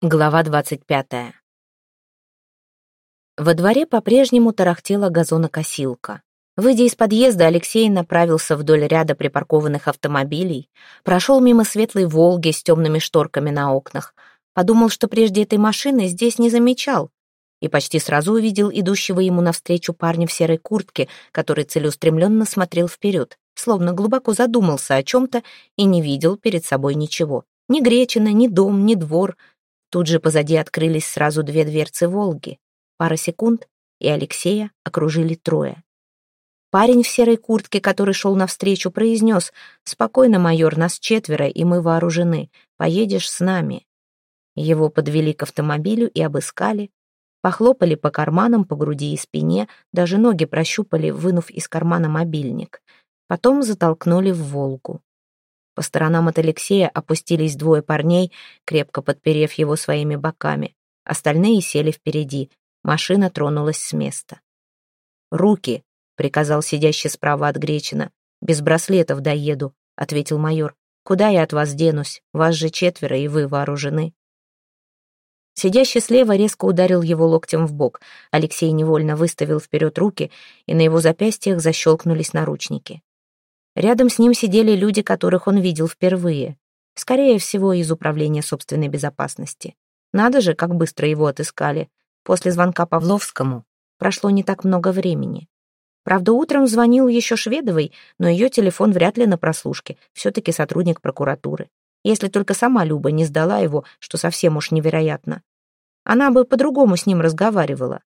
Глава двадцать пятая. Во дворе по-прежнему тарахтела газонокосилка. Выйдя из подъезда, Алексей направился вдоль ряда припаркованных автомобилей, прошел мимо светлой «Волги» с темными шторками на окнах, подумал, что прежде этой машины здесь не замечал, и почти сразу увидел идущего ему навстречу парня в серой куртке, который целеустремленно смотрел вперед, словно глубоко задумался о чем-то и не видел перед собой ничего. Ни Гречина, ни дом, ни двор — Тут же позади открылись сразу две дверцы «Волги». Пара секунд, и Алексея окружили трое. Парень в серой куртке, который шел навстречу, произнес «Спокойно, майор, нас четверо, и мы вооружены. Поедешь с нами». Его подвели к автомобилю и обыскали. Похлопали по карманам, по груди и спине, даже ноги прощупали, вынув из кармана мобильник. Потом затолкнули в «Волгу». По сторонам от Алексея опустились двое парней, крепко подперев его своими боками. Остальные сели впереди. Машина тронулась с места. «Руки!» — приказал сидящий справа от Гречина. «Без браслетов доеду», — ответил майор. «Куда я от вас денусь? Вас же четверо, и вы вооружены». Сидящий слева резко ударил его локтем в бок. Алексей невольно выставил вперед руки, и на его запястьях защелкнулись наручники. Рядом с ним сидели люди, которых он видел впервые. Скорее всего, из Управления собственной безопасности. Надо же, как быстро его отыскали. После звонка Павловскому прошло не так много времени. Правда, утром звонил еще Шведовой, но ее телефон вряд ли на прослушке, все-таки сотрудник прокуратуры. Если только сама Люба не сдала его, что совсем уж невероятно. Она бы по-другому с ним разговаривала.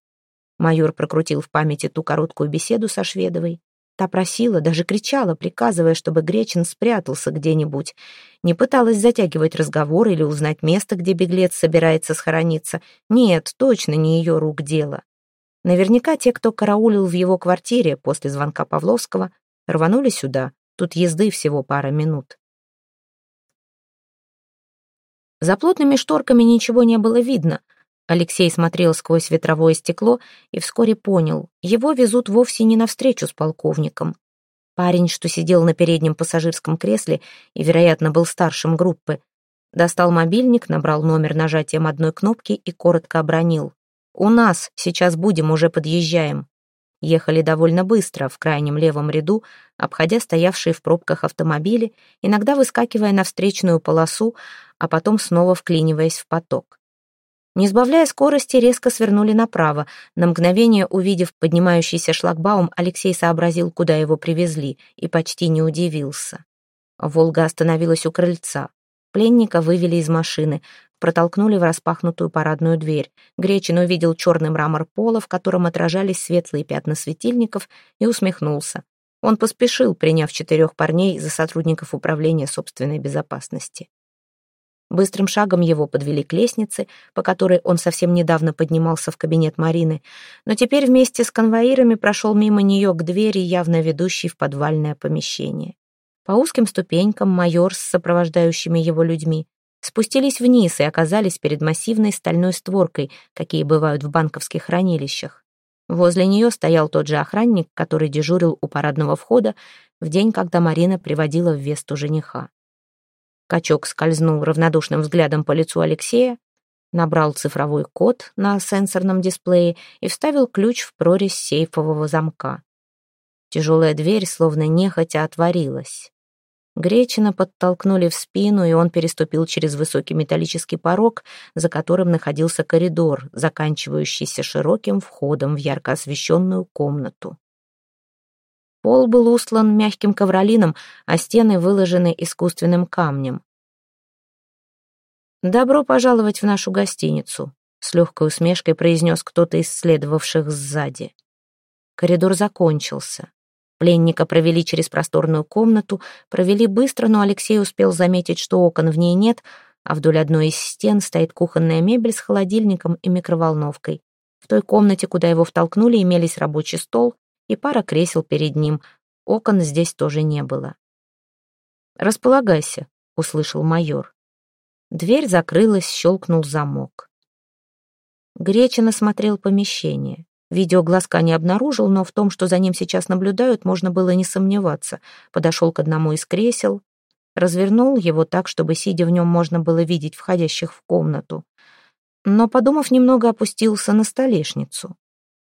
Майор прокрутил в памяти ту короткую беседу со Шведовой. Та просила, даже кричала, приказывая, чтобы Гречин спрятался где-нибудь. Не пыталась затягивать разговор или узнать место, где беглец собирается схорониться. Нет, точно не ее рук дело. Наверняка те, кто караулил в его квартире после звонка Павловского, рванули сюда. Тут езды всего пара минут. За плотными шторками ничего не было видно — Алексей смотрел сквозь ветровое стекло и вскоре понял, его везут вовсе не навстречу с полковником. Парень, что сидел на переднем пассажирском кресле и, вероятно, был старшим группы, достал мобильник, набрал номер нажатием одной кнопки и коротко обронил. «У нас, сейчас будем, уже подъезжаем». Ехали довольно быстро, в крайнем левом ряду, обходя стоявшие в пробках автомобили, иногда выскакивая на встречную полосу, а потом снова вклиниваясь в поток. Не сбавляя скорости, резко свернули направо. На мгновение, увидев поднимающийся шлагбаум, Алексей сообразил, куда его привезли, и почти не удивился. «Волга» остановилась у крыльца. Пленника вывели из машины, протолкнули в распахнутую парадную дверь. Гречин увидел черный мрамор пола, в котором отражались светлые пятна светильников, и усмехнулся. Он поспешил, приняв четырех парней за сотрудников управления собственной безопасности. Быстрым шагом его подвели к лестнице, по которой он совсем недавно поднимался в кабинет Марины, но теперь вместе с конвоирами прошел мимо нее к двери, явно ведущей в подвальное помещение. По узким ступенькам майор с сопровождающими его людьми спустились вниз и оказались перед массивной стальной створкой, какие бывают в банковских хранилищах. Возле нее стоял тот же охранник, который дежурил у парадного входа в день, когда Марина приводила в Весту жениха. Качок скользнул равнодушным взглядом по лицу Алексея, набрал цифровой код на сенсорном дисплее и вставил ключ в прорезь сейфового замка. Тяжелая дверь словно нехотя отворилась. Гречина подтолкнули в спину, и он переступил через высокий металлический порог, за которым находился коридор, заканчивающийся широким входом в ярко освещенную комнату. Пол был устлан мягким ковролином, а стены выложены искусственным камнем. «Добро пожаловать в нашу гостиницу», — с легкой усмешкой произнес кто-то из следовавших сзади. Коридор закончился. Пленника провели через просторную комнату, провели быстро, но Алексей успел заметить, что окон в ней нет, а вдоль одной из стен стоит кухонная мебель с холодильником и микроволновкой. В той комнате, куда его втолкнули, имелись рабочий стол, и пара кресел перед ним. Окон здесь тоже не было. «Располагайся», — услышал майор. Дверь закрылась, щелкнул замок. Гречин осмотрел помещение. Видеоглазка не обнаружил, но в том, что за ним сейчас наблюдают, можно было не сомневаться. Подошел к одному из кресел, развернул его так, чтобы, сидя в нем, можно было видеть входящих в комнату. но, подумав немного, опустился на столешницу.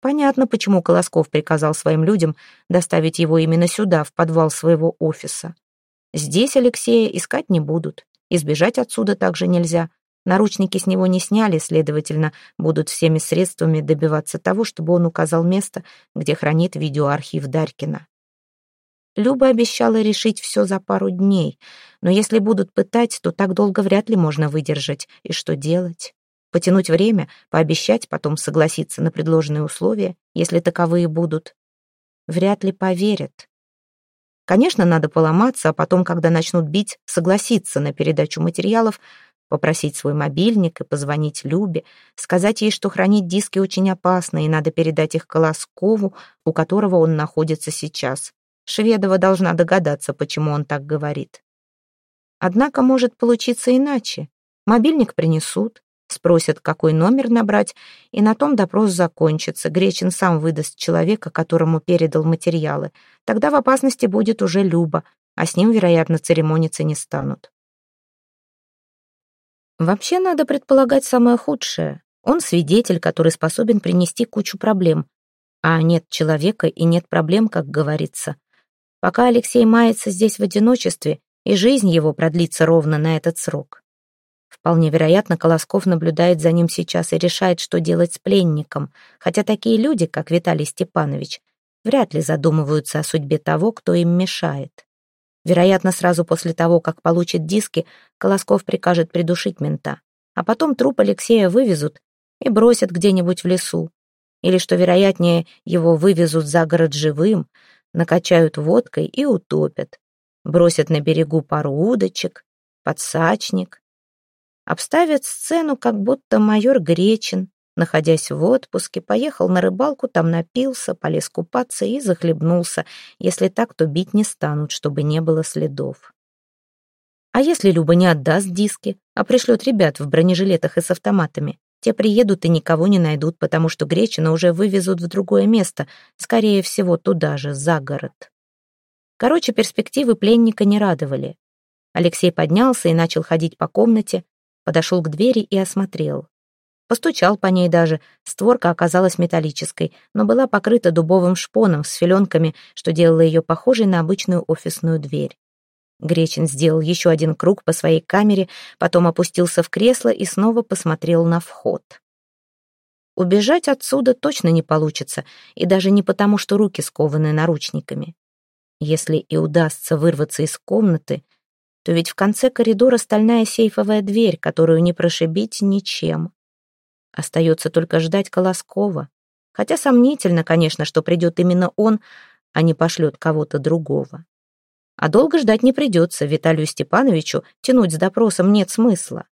Понятно, почему Колосков приказал своим людям доставить его именно сюда, в подвал своего офиса. Здесь Алексея искать не будут. Избежать отсюда также нельзя. Наручники с него не сняли, следовательно, будут всеми средствами добиваться того, чтобы он указал место, где хранит видеоархив Дарькина. Люба обещала решить все за пару дней, но если будут пытать, то так долго вряд ли можно выдержать. И что делать? Потянуть время, пообещать, потом согласиться на предложенные условия, если таковые будут. Вряд ли поверят. Конечно, надо поломаться, а потом, когда начнут бить, согласиться на передачу материалов, попросить свой мобильник и позвонить Любе, сказать ей, что хранить диски очень опасно и надо передать их Колоскову, у которого он находится сейчас. Шведова должна догадаться, почему он так говорит. Однако может получиться иначе. Мобильник принесут, спросят, какой номер набрать, и на том допрос закончится. Гречин сам выдаст человека, которому передал материалы. Тогда в опасности будет уже Люба, а с ним, вероятно, церемониться не станут. Вообще надо предполагать самое худшее. Он свидетель, который способен принести кучу проблем. А нет человека и нет проблем, как говорится. Пока Алексей мается здесь в одиночестве, и жизнь его продлится ровно на этот срок. Вполне вероятно, Колосков наблюдает за ним сейчас и решает, что делать с пленником, хотя такие люди, как Виталий Степанович, вряд ли задумываются о судьбе того, кто им мешает. Вероятно, сразу после того, как получит диски, Колосков прикажет придушить мента, а потом труп Алексея вывезут и бросят где-нибудь в лесу. Или, что вероятнее, его вывезут за город живым, накачают водкой и утопят. Бросят на берегу пару удочек, подсачник. Обставят сцену, как будто майор Гречин, находясь в отпуске, поехал на рыбалку, там напился, полез купаться и захлебнулся. Если так, то бить не станут, чтобы не было следов. А если Люба не отдаст диски, а пришлет ребят в бронежилетах и с автоматами? Те приедут и никого не найдут, потому что Гречина уже вывезут в другое место, скорее всего, туда же, за город. Короче, перспективы пленника не радовали. Алексей поднялся и начал ходить по комнате, подошел к двери и осмотрел. Постучал по ней даже, створка оказалась металлической, но была покрыта дубовым шпоном с филенками, что делало ее похожей на обычную офисную дверь. Гречин сделал еще один круг по своей камере, потом опустился в кресло и снова посмотрел на вход. Убежать отсюда точно не получится, и даже не потому, что руки скованы наручниками. Если и удастся вырваться из комнаты, то ведь в конце коридора стальная сейфовая дверь, которую не прошибить ничем. Остается только ждать Колоскова. Хотя сомнительно, конечно, что придет именно он, а не пошлет кого-то другого. А долго ждать не придется, Виталию Степановичу тянуть с допросом нет смысла.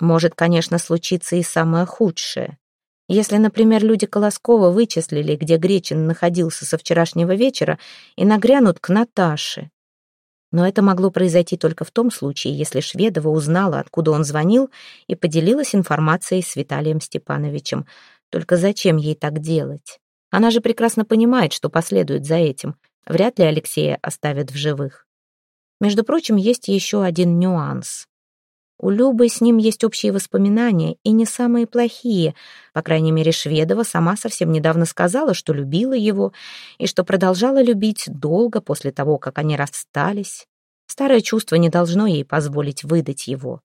Может, конечно, случиться и самое худшее. Если, например, люди Колоскова вычислили, где Гречин находился со вчерашнего вечера, и нагрянут к Наташе. Но это могло произойти только в том случае, если Шведова узнала, откуда он звонил, и поделилась информацией с Виталием Степановичем. Только зачем ей так делать? Она же прекрасно понимает, что последует за этим. Вряд ли Алексея оставят в живых. Между прочим, есть еще один нюанс. У Любы с ним есть общие воспоминания, и не самые плохие. По крайней мере, Шведова сама совсем недавно сказала, что любила его, и что продолжала любить долго после того, как они расстались. Старое чувство не должно ей позволить выдать его.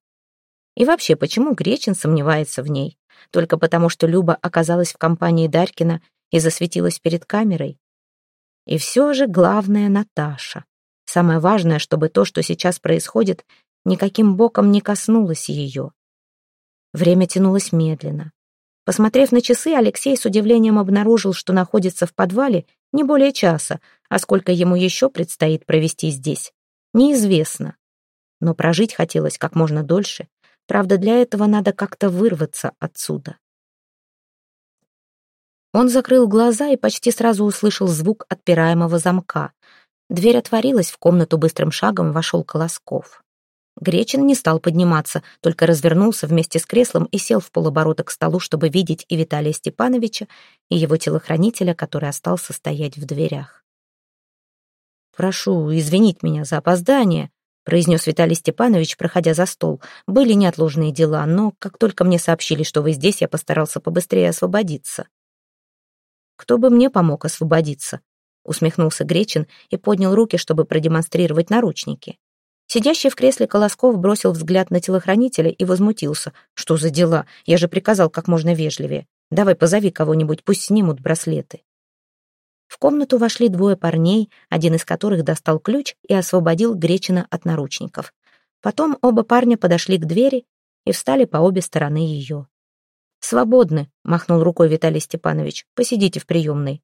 И вообще, почему Гречин сомневается в ней? Только потому, что Люба оказалась в компании Дарькина и засветилась перед камерой? И все же главное Наташа. Самое важное, чтобы то, что сейчас происходит, никаким боком не коснулось ее. Время тянулось медленно. Посмотрев на часы, Алексей с удивлением обнаружил, что находится в подвале не более часа, а сколько ему еще предстоит провести здесь, неизвестно. Но прожить хотелось как можно дольше. Правда, для этого надо как-то вырваться отсюда. Он закрыл глаза и почти сразу услышал звук отпираемого замка. Дверь отворилась, в комнату быстрым шагом вошел Колосков. Гречин не стал подниматься, только развернулся вместе с креслом и сел в полоборота к столу, чтобы видеть и Виталия Степановича, и его телохранителя, который остался стоять в дверях. «Прошу извинить меня за опоздание», произнес Виталий Степанович, проходя за стол. «Были неотложные дела, но как только мне сообщили, что вы здесь, я постарался побыстрее освободиться». «Кто бы мне помог освободиться?» усмехнулся Гречин и поднял руки, чтобы продемонстрировать наручники. Сидящий в кресле Колосков бросил взгляд на телохранителя и возмутился. «Что за дела? Я же приказал как можно вежливее. Давай позови кого-нибудь, пусть снимут браслеты». В комнату вошли двое парней, один из которых достал ключ и освободил Гречина от наручников. Потом оба парня подошли к двери и встали по обе стороны ее. «Свободны», — махнул рукой Виталий Степанович. «Посидите в приемной.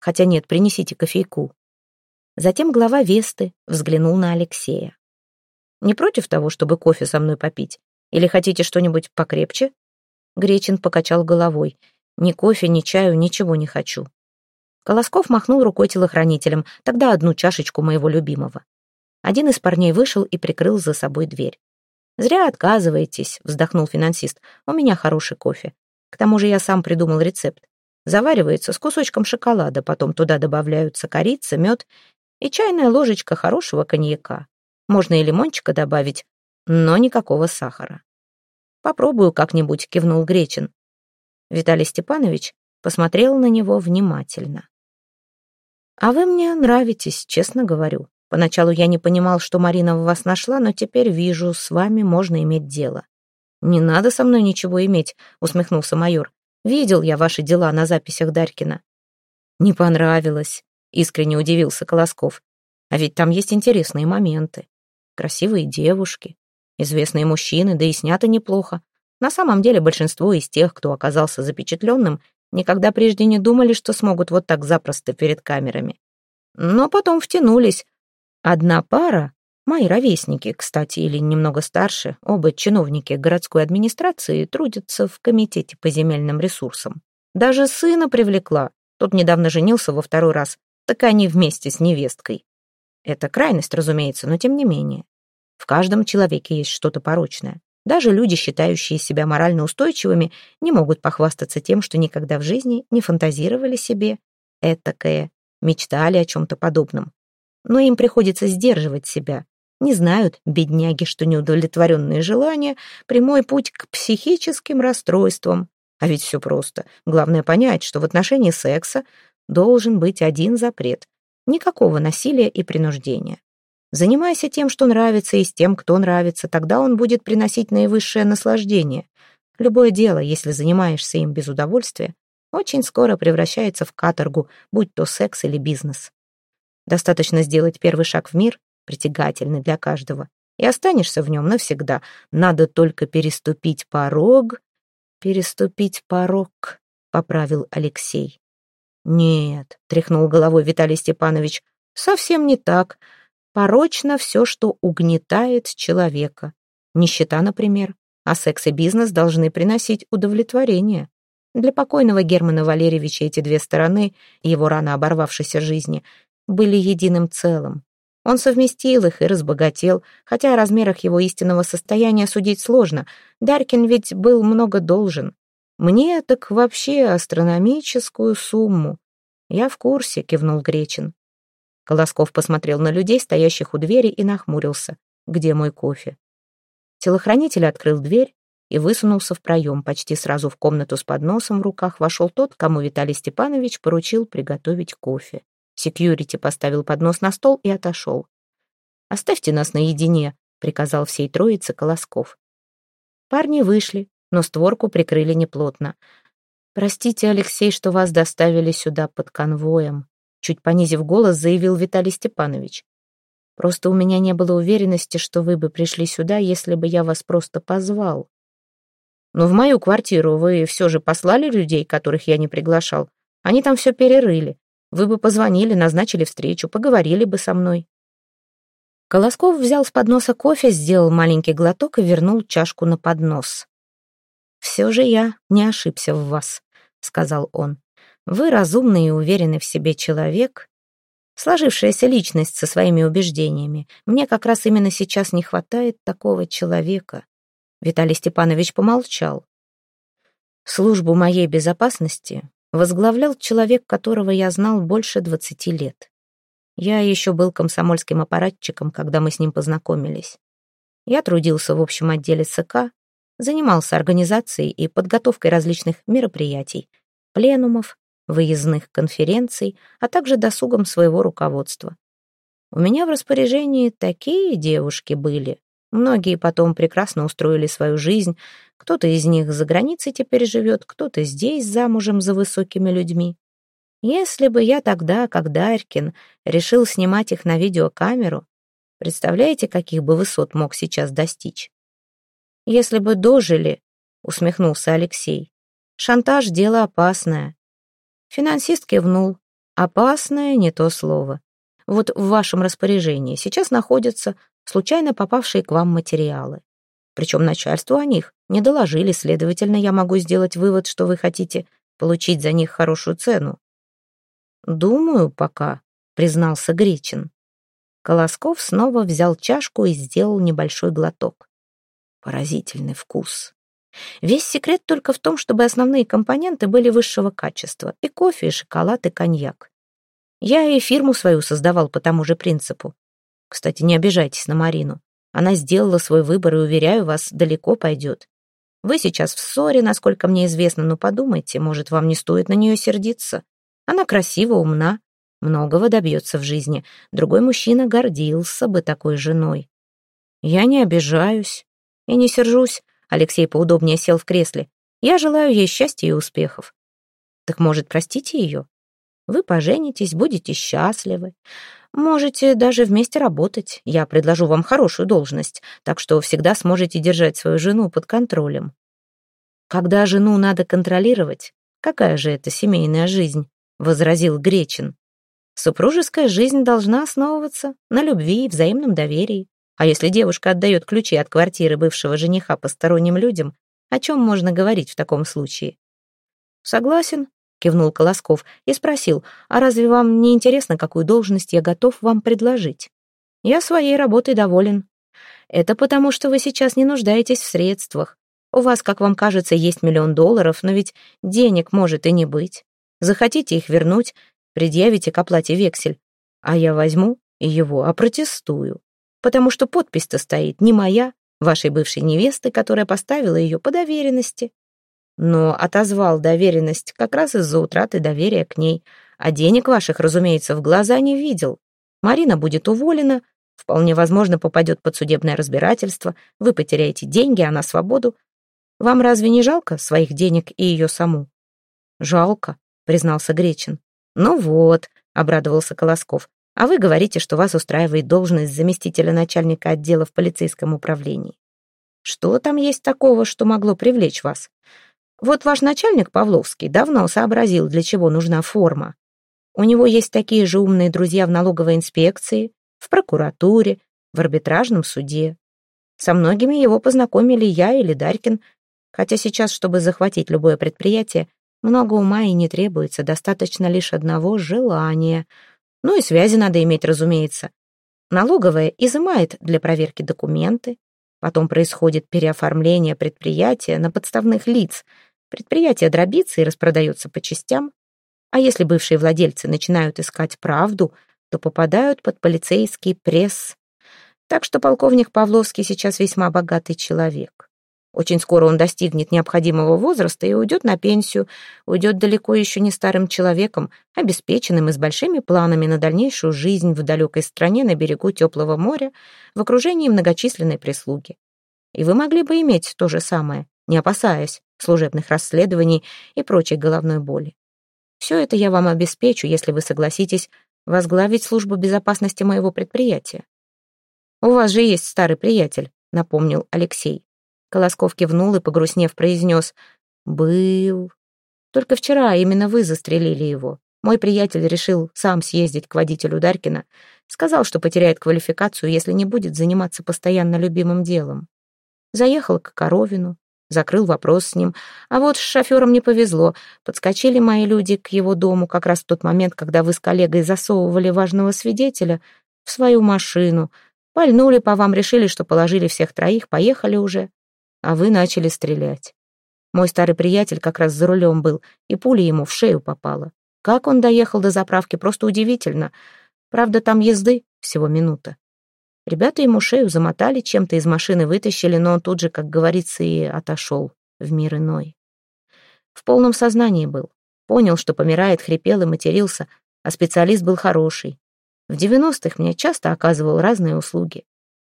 Хотя нет, принесите кофейку». Затем глава Весты взглянул на Алексея. «Не против того, чтобы кофе со мной попить? Или хотите что-нибудь покрепче?» Гречин покачал головой. «Ни кофе, ни чаю, ничего не хочу. Колосков махнул рукой телохранителем, тогда одну чашечку моего любимого. Один из парней вышел и прикрыл за собой дверь. «Зря отказываетесь», — вздохнул финансист. «У меня хороший кофе. К тому же я сам придумал рецепт. Заваривается с кусочком шоколада, потом туда добавляются корица, мед и чайная ложечка хорошего коньяка. Можно и лимончика добавить, но никакого сахара. «Попробую как-нибудь», — кивнул Гречин. Виталий Степанович посмотрел на него внимательно. «А вы мне нравитесь, честно говорю. Поначалу я не понимал, что Марина в вас нашла, но теперь вижу, с вами можно иметь дело». «Не надо со мной ничего иметь», — усмехнулся майор. «Видел я ваши дела на записях Дарькина». «Не понравилось», — искренне удивился Колосков. «А ведь там есть интересные моменты. Красивые девушки, известные мужчины, да и снято неплохо. На самом деле большинство из тех, кто оказался запечатленным, Никогда прежде не думали, что смогут вот так запросто перед камерами. Но потом втянулись. Одна пара, мои ровесники, кстати, или немного старше, оба чиновники городской администрации, трудятся в комитете по земельным ресурсам. Даже сына привлекла. Тот недавно женился во второй раз. Так они вместе с невесткой. Это крайность, разумеется, но тем не менее. В каждом человеке есть что-то порочное. Даже люди, считающие себя морально устойчивыми, не могут похвастаться тем, что никогда в жизни не фантазировали себе этакое, мечтали о чем-то подобном. Но им приходится сдерживать себя. Не знают, бедняги, что неудовлетворенные желания — прямой путь к психическим расстройствам. А ведь все просто. Главное понять, что в отношении секса должен быть один запрет. Никакого насилия и принуждения. Занимайся тем, что нравится, и с тем, кто нравится, тогда он будет приносить наивысшее наслаждение. Любое дело, если занимаешься им без удовольствия, очень скоро превращается в каторгу, будь то секс или бизнес. Достаточно сделать первый шаг в мир, притягательный для каждого, и останешься в нем навсегда. Надо только переступить порог. Переступить порог, поправил Алексей. Нет, тряхнул головой Виталий Степанович, совсем не так. Порочно все, что угнетает человека. Нищета, например. А секс и бизнес должны приносить удовлетворение. Для покойного Германа Валерьевича эти две стороны его рано оборвавшейся жизни были единым целым. Он совместил их и разбогател, хотя о размерах его истинного состояния судить сложно. Даркин ведь был много должен. Мне так вообще астрономическую сумму. Я в курсе, кивнул Гречин. Колосков посмотрел на людей, стоящих у двери, и нахмурился. «Где мой кофе?» Телохранитель открыл дверь и высунулся в проем. Почти сразу в комнату с подносом в руках вошел тот, кому Виталий Степанович поручил приготовить кофе. Секьюрити поставил поднос на стол и отошел. «Оставьте нас наедине», — приказал всей троице Колосков. Парни вышли, но створку прикрыли неплотно. «Простите, Алексей, что вас доставили сюда под конвоем», Чуть понизив голос, заявил Виталий Степанович. «Просто у меня не было уверенности, что вы бы пришли сюда, если бы я вас просто позвал. Но в мою квартиру вы все же послали людей, которых я не приглашал. Они там все перерыли. Вы бы позвонили, назначили встречу, поговорили бы со мной». Колосков взял с подноса кофе, сделал маленький глоток и вернул чашку на поднос. «Все же я не ошибся в вас», — сказал он. Вы разумный и уверенный в себе человек, сложившаяся личность со своими убеждениями. Мне как раз именно сейчас не хватает такого человека. Виталий Степанович помолчал. Службу моей безопасности возглавлял человек, которого я знал больше двадцати лет. Я еще был комсомольским аппаратчиком, когда мы с ним познакомились. Я трудился в общем отделе ЦК, занимался организацией и подготовкой различных мероприятий, пленумов, выездных конференций, а также досугом своего руководства. У меня в распоряжении такие девушки были. Многие потом прекрасно устроили свою жизнь. Кто-то из них за границей теперь живет, кто-то здесь замужем за высокими людьми. Если бы я тогда, как Дарькин, решил снимать их на видеокамеру, представляете, каких бы высот мог сейчас достичь? Если бы дожили, усмехнулся Алексей. Шантаж — дело опасное. Финансист кивнул. Опасное — не то слово. Вот в вашем распоряжении сейчас находятся случайно попавшие к вам материалы. Причем начальству о них не доложили, следовательно, я могу сделать вывод, что вы хотите получить за них хорошую цену. «Думаю, пока», — признался Гречин. Колосков снова взял чашку и сделал небольшой глоток. Поразительный вкус. Весь секрет только в том, чтобы основные компоненты были высшего качества. И кофе, и шоколад, и коньяк. Я и фирму свою создавал по тому же принципу. Кстати, не обижайтесь на Марину. Она сделала свой выбор и, уверяю вас, далеко пойдет. Вы сейчас в ссоре, насколько мне известно, но подумайте, может, вам не стоит на нее сердиться. Она красива, умна, многого добьется в жизни. Другой мужчина гордился бы такой женой. Я не обижаюсь и не сержусь. Алексей поудобнее сел в кресле. Я желаю ей счастья и успехов. Так, может, простите ее? Вы поженитесь, будете счастливы. Можете даже вместе работать. Я предложу вам хорошую должность, так что всегда сможете держать свою жену под контролем. Когда жену надо контролировать, какая же это семейная жизнь? — возразил Гречин. «Супружеская жизнь должна основываться на любви и взаимном доверии. А если девушка отдает ключи от квартиры бывшего жениха посторонним людям, о чем можно говорить в таком случае?» «Согласен», — кивнул Колосков и спросил, «А разве вам не интересно, какую должность я готов вам предложить?» «Я своей работой доволен. Это потому, что вы сейчас не нуждаетесь в средствах. У вас, как вам кажется, есть миллион долларов, но ведь денег может и не быть. Захотите их вернуть, предъявите к оплате вексель. А я возьму и его опротестую. Потому что подпись-то стоит не моя, вашей бывшей невесты, которая поставила ее по доверенности. Но отозвал доверенность как раз из-за утраты доверия к ней. А денег ваших, разумеется, в глаза не видел. Марина будет уволена, вполне возможно, попадет под судебное разбирательство, вы потеряете деньги, а на свободу. Вам разве не жалко своих денег и ее саму? Жалко, признался Гречин. «Ну вот», — обрадовался Колосков, «а вы говорите, что вас устраивает должность заместителя начальника отдела в полицейском управлении. Что там есть такого, что могло привлечь вас? Вот ваш начальник Павловский давно сообразил, для чего нужна форма. У него есть такие же умные друзья в налоговой инспекции, в прокуратуре, в арбитражном суде. Со многими его познакомили я или Дарькин, хотя сейчас, чтобы захватить любое предприятие, много ума и не требуется, достаточно лишь одного желания. Ну и связи надо иметь, разумеется. Налоговая изымает для проверки документы, потом происходит переоформление предприятия на подставных лиц, предприятие дробится и распродается по частям, а если бывшие владельцы начинают искать правду, то попадают под полицейский пресс. Так что полковник Павловский сейчас весьма богатый человек. Очень скоро он достигнет необходимого возраста и уйдет на пенсию, уйдет далеко еще не старым человеком, обеспеченным и с большими планами на дальнейшую жизнь в далекой стране на берегу теплого моря, в окружении многочисленной прислуги. И вы могли бы иметь то же самое, не опасаясь служебных расследований и прочей головной боли. Все это я вам обеспечу, если вы согласитесь возглавить службу безопасности моего предприятия. «У вас же есть старый приятель», — напомнил Алексей. Колосков кивнул и, погрустнев, произнес «Был». «Только вчера именно вы застрелили его. Мой приятель решил сам съездить к водителю Дарькина. Сказал, что потеряет квалификацию, если не будет заниматься постоянно любимым делом. Заехал к Коровину, закрыл вопрос с ним. А вот с шофером не повезло. Подскочили мои люди к его дому как раз в тот момент, когда вы с коллегой засовывали важного свидетеля в свою машину. Пальнули по вам, решили, что положили всех троих, поехали уже а вы начали стрелять. Мой старый приятель как раз за рулем был, и пуля ему в шею попала. Как он доехал до заправки, просто удивительно. Правда, там езды всего минута. Ребята ему шею замотали, чем-то из машины вытащили, но он тут же, как говорится, и отошел в мир иной. В полном сознании был. Понял, что помирает, хрипел и матерился, а специалист был хороший. В девяностых мне часто оказывал разные услуги.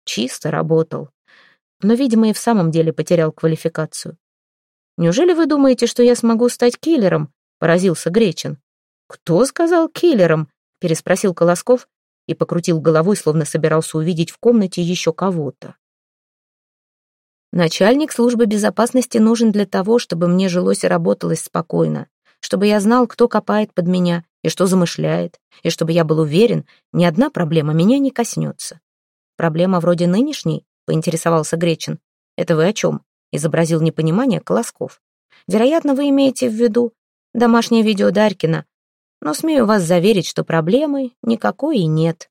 Чисто работал. Но, видимо, и в самом деле потерял квалификацию. «Неужели вы думаете, что я смогу стать киллером?» — поразился Гречин. «Кто сказал киллером?» — переспросил Колосков и покрутил головой, словно собирался увидеть в комнате еще кого-то. Начальник службы безопасности нужен для того, чтобы мне жилось и работалось спокойно, чтобы я знал, кто копает под меня и что замышляет, и чтобы я был уверен, ни одна проблема меня не коснется. Проблема вроде нынешней, поинтересовался Гречин. Это вы о чем? изобразил непонимание Колосков. Вероятно, вы имеете в виду домашнее видео Дарькина, но смею вас заверить, что проблемы никакой и нет.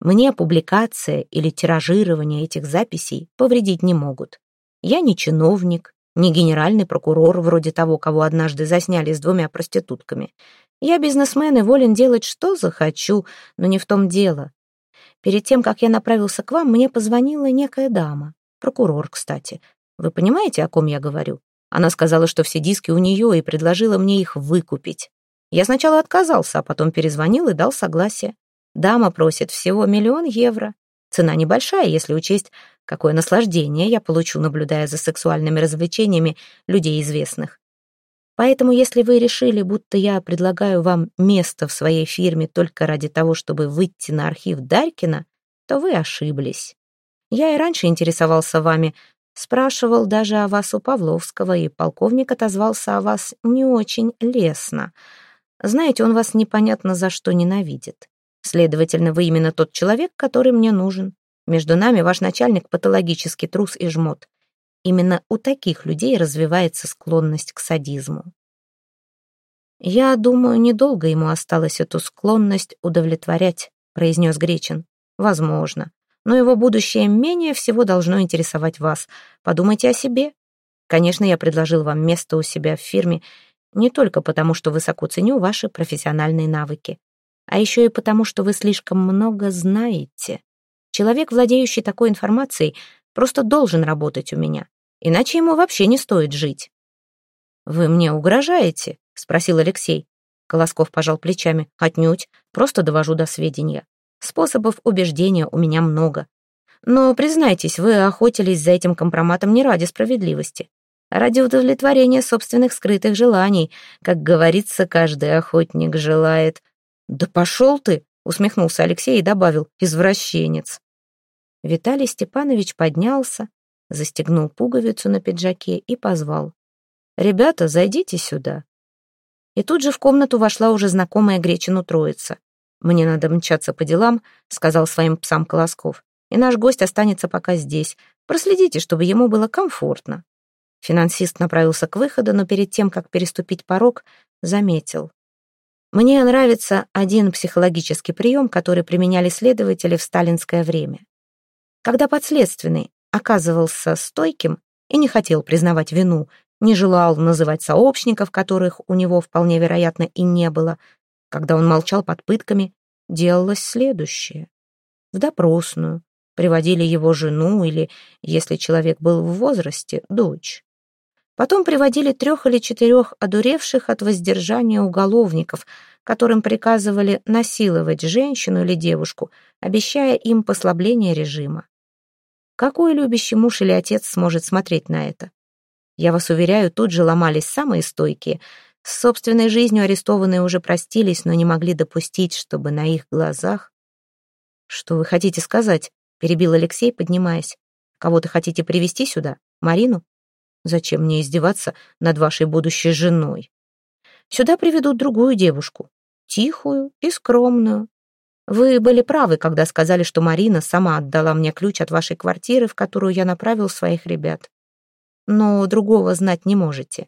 Мне публикация или тиражирование этих записей повредить не могут. Я не чиновник, не генеральный прокурор, вроде того, кого однажды засняли с двумя проститутками. Я бизнесмен и волен делать, что захочу, но не в том дело. Перед тем, как я направился к вам, мне позвонила некая дама. Прокурор, кстати. Вы понимаете, о ком я говорю? Она сказала, что все диски у нее и предложила мне их выкупить. Я сначала отказался, а потом перезвонил и дал согласие. Дама просит всего миллион евро. Цена небольшая, если учесть, какое наслаждение я получу, наблюдая за сексуальными развлечениями людей известных. Поэтому, если вы решили, будто я предлагаю вам место в своей фирме только ради того, чтобы выйти на архив Дарькина, то вы ошиблись. Я и раньше интересовался вами, спрашивал даже о вас у Павловского, и полковник отозвался о вас не очень лестно. Знаете, он вас непонятно за что ненавидит. Следовательно, вы именно тот человек, который мне нужен. Между нами ваш начальник патологический трус и жмот. Именно у таких людей развивается склонность к садизму. «Я думаю, недолго ему осталось эту склонность удовлетворять», произнес Гречин. «Возможно. Но его будущее менее всего должно интересовать вас. Подумайте о себе. Конечно, я предложил вам место у себя в фирме не только потому, что высоко ценю ваши профессиональные навыки а еще и потому, что вы слишком много знаете. Человек, владеющий такой информацией, просто должен работать у меня, иначе ему вообще не стоит жить». «Вы мне угрожаете?» — спросил Алексей. Колосков пожал плечами. «Отнюдь, просто довожу до сведения. Способов убеждения у меня много. Но, признайтесь, вы охотились за этим компроматом не ради справедливости, а ради удовлетворения собственных скрытых желаний. Как говорится, каждый охотник желает «Да пошел ты!» — усмехнулся Алексей и добавил «извращенец». Виталий Степанович поднялся, застегнул пуговицу на пиджаке и позвал. «Ребята, зайдите сюда». И тут же в комнату вошла уже знакомая Гречину троица. «Мне надо мчаться по делам», — сказал своим псам Колосков. «И наш гость останется пока здесь. Проследите, чтобы ему было комфортно». Финансист направился к выходу, но перед тем, как переступить порог, заметил. Мне нравится один психологический прием, который применяли следователи в сталинское время. Когда подследственный оказывался стойким и не хотел признавать вину, не желал называть сообщников, которых у него вполне вероятно и не было, когда он молчал под пытками, делалось следующее. В допросную приводили его жену или, если человек был в возрасте, дочь. Потом приводили трех или четырех одуревших от воздержания уголовников, которым приказывали насиловать женщину или девушку, обещая им послабление режима. Какой любящий муж или отец сможет смотреть на это? Я вас уверяю, тут же ломались самые стойкие. С собственной жизнью арестованные уже простились, но не могли допустить, чтобы на их глазах... «Что вы хотите сказать?» — перебил Алексей, поднимаясь. «Кого-то хотите привести сюда? Марину?» Зачем мне издеваться над вашей будущей женой? Сюда приведут другую девушку, тихую и скромную. Вы были правы, когда сказали, что Марина сама отдала мне ключ от вашей квартиры, в которую я направил своих ребят. Но другого знать не можете.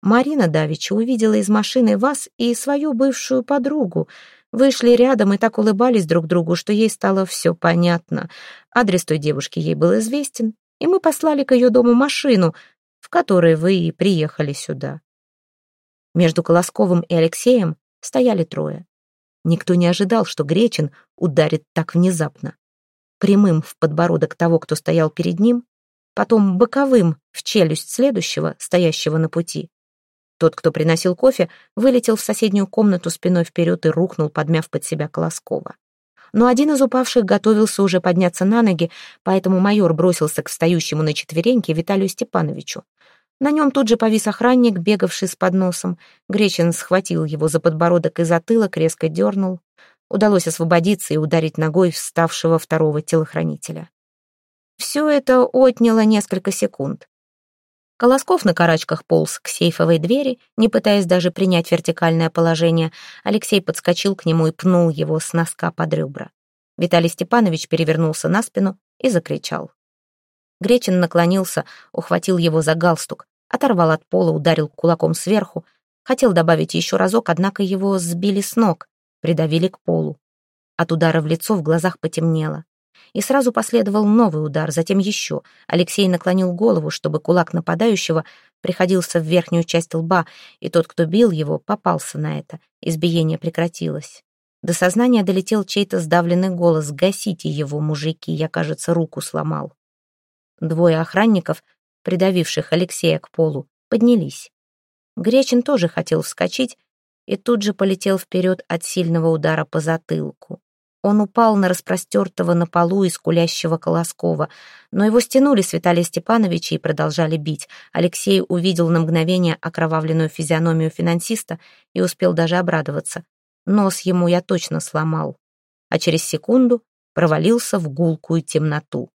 Марина Давича увидела из машины вас и свою бывшую подругу. Вышли рядом и так улыбались друг другу, что ей стало все понятно. Адрес той девушки ей был известен, и мы послали к ее дому машину, в которой вы и приехали сюда. Между Колосковым и Алексеем стояли трое. Никто не ожидал, что Гречин ударит так внезапно. Прямым в подбородок того, кто стоял перед ним, потом боковым в челюсть следующего, стоящего на пути. Тот, кто приносил кофе, вылетел в соседнюю комнату спиной вперед и рухнул, подмяв под себя Колоскова. Но один из упавших готовился уже подняться на ноги, поэтому майор бросился к встающему на четвереньки Виталию Степановичу. На нем тут же повис охранник, бегавший с подносом. Гречин схватил его за подбородок и затылок, резко дернул. Удалось освободиться и ударить ногой вставшего второго телохранителя. Все это отняло несколько секунд. Колосков на карачках полз к сейфовой двери, не пытаясь даже принять вертикальное положение. Алексей подскочил к нему и пнул его с носка под ребра. Виталий Степанович перевернулся на спину и закричал. Гречин наклонился, ухватил его за галстук, оторвал от пола, ударил кулаком сверху. Хотел добавить еще разок, однако его сбили с ног, придавили к полу. От удара в лицо в глазах потемнело. И сразу последовал новый удар, затем еще. Алексей наклонил голову, чтобы кулак нападающего приходился в верхнюю часть лба, и тот, кто бил его, попался на это. Избиение прекратилось. До сознания долетел чей-то сдавленный голос «Гасите его, мужики, я, кажется, руку сломал». Двое охранников, придавивших Алексея к полу, поднялись. Гречин тоже хотел вскочить и тут же полетел вперед от сильного удара по затылку. Он упал на распростертого на полу искулящего Колоскова, но его стянули с Виталия Степановича и продолжали бить. Алексей увидел на мгновение окровавленную физиономию финансиста и успел даже обрадоваться. Нос ему я точно сломал. А через секунду провалился в гулкую темноту.